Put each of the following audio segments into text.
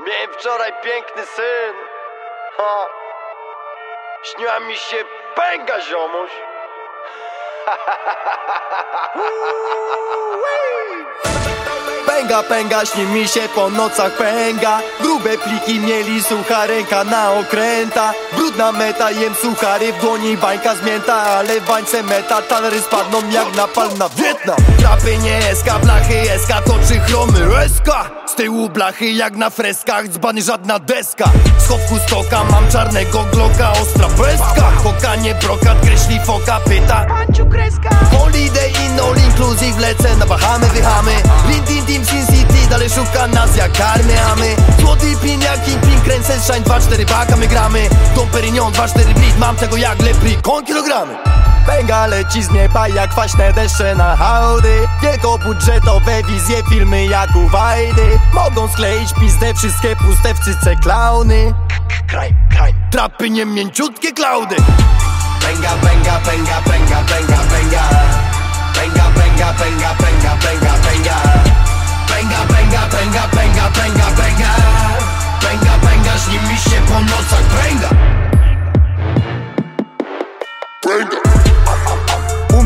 Miałem wczoraj piękny syn. Ha. Śniła mi się pęga ziomuś. Pęga, pęga, śni mi się po nocach pęga Grube pliki mieli, sucha ręka na okręta Brudna meta, jem suchary, w dłoni bańka zmięta Ale w bańce meta, talery spadną jak napal na Wietnam Trapy nie toczy eska Z tyłu blachy jak na freskach, dzbany żadna deska. Z chowku stoka mam czarnego gloka, ostra beska Koka nie brokat, kreśli foka, pyta. Panciu kreska. Holiday in all inclusive, lecę na Bahamy, wychamy. Rin Tin Team Sin City, dalej szuka nas jak karmy, a my Złoty pin jak Kingpin, kręcę Shine 2-4 baka, my gramy. Dom Perignon, 2-4 blit, mam tego jak leprikon kilogramy Pęga leci z nieba jak kwaśne deszcze na hałdy. Wielkobudżetowe wizje, filmy jak u Wajdy. Mogą skleić pizdę wszystkie puste w klauny. Kraj, kraj, trapy nie mięciutkie klaudy. Pęga, pęga, pęga, pęga, pęga Pęga,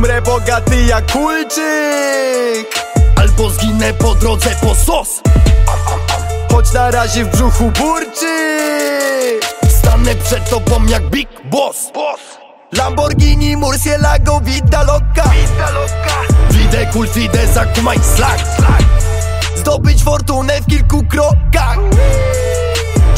Umrę bogaty jak kulczyk. Albo zginę po drodze po sos. Choć na razie w brzuchu burczy. Stanę przed tobą jak Big Boss. Lamborghini, Murcielago, Vida Loca. Widzę kult, widzę zakumaj slack Zdobyć fortunę w kilku krokach.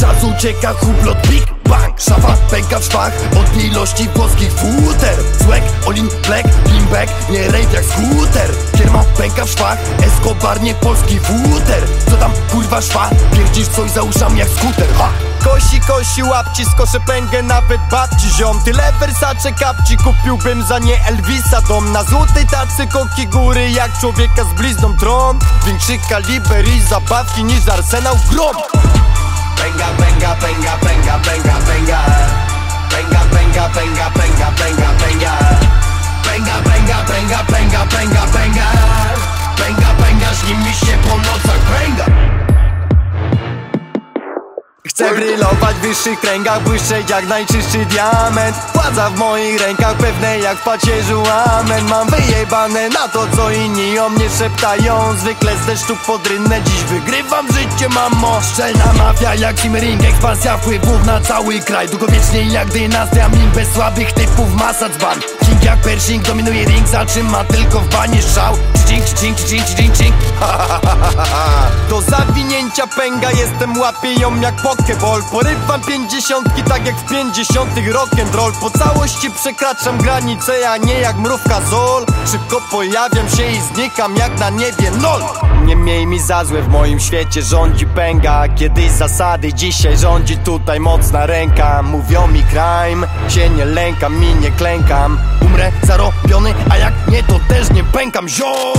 Czas ucieka, hublot, big bang. Szafa pęka w szwach od ilości włoskich futer Złek, olin, black, limback, nie rejw jak skuter. Firma pęka w szwach, Escobar nie polski futer. Co tam kurwa szwa, pierdzisz coś za uszami jak skuter ha! Kosi, kosi, łapci, skoszę pęgę nawet babci ziom Tyle Versace kapci kupiłbym za nie Elvisa Dom. Na złotej tacy koki góry jak człowieka z blizną tron. Większy kaliber i zabawki niż arsenał grom. Pęga, pęga, pęga, pęga, pęga Pęga, Chcę brylować w wyższych kręgach, błyszczeć jak najczystszy diament. Władza w moich rękach, pewne jak w pacierzu amen. Mam wyjebane na to, co inni o mnie szeptają. Zwykle z deszczu pod rynnę, dziś wygrywam życie, mamo Szczelna mafia jak Simmering, ekspansja wpływów na cały kraj. Długowiecznie jak dynastia min, bez słabych typów masa dzban. King jak Pershing, dominuje ring, zatrzyma tylko w banie szał. Cink, cink, cink, cink, cink. Do zawinięcia pęga. Jestem, łapię ją jak pokeball Porywam pięćdziesiątki tak jak w pięćdziesiątych rock'n'roll Po całości przekraczam granice, a nie jak mrówka zol. Szybko pojawiam się i znikam jak na niebie. Nol! Nie miej mi za złe, w moim świecie rządzi pęga Kiedyś zasady, dzisiaj rządzi tutaj mocna ręka. Mówią mi crime, się nie lękam i nie klękam. Umrę zarobiony, a jak nie to też nie pękam, ziom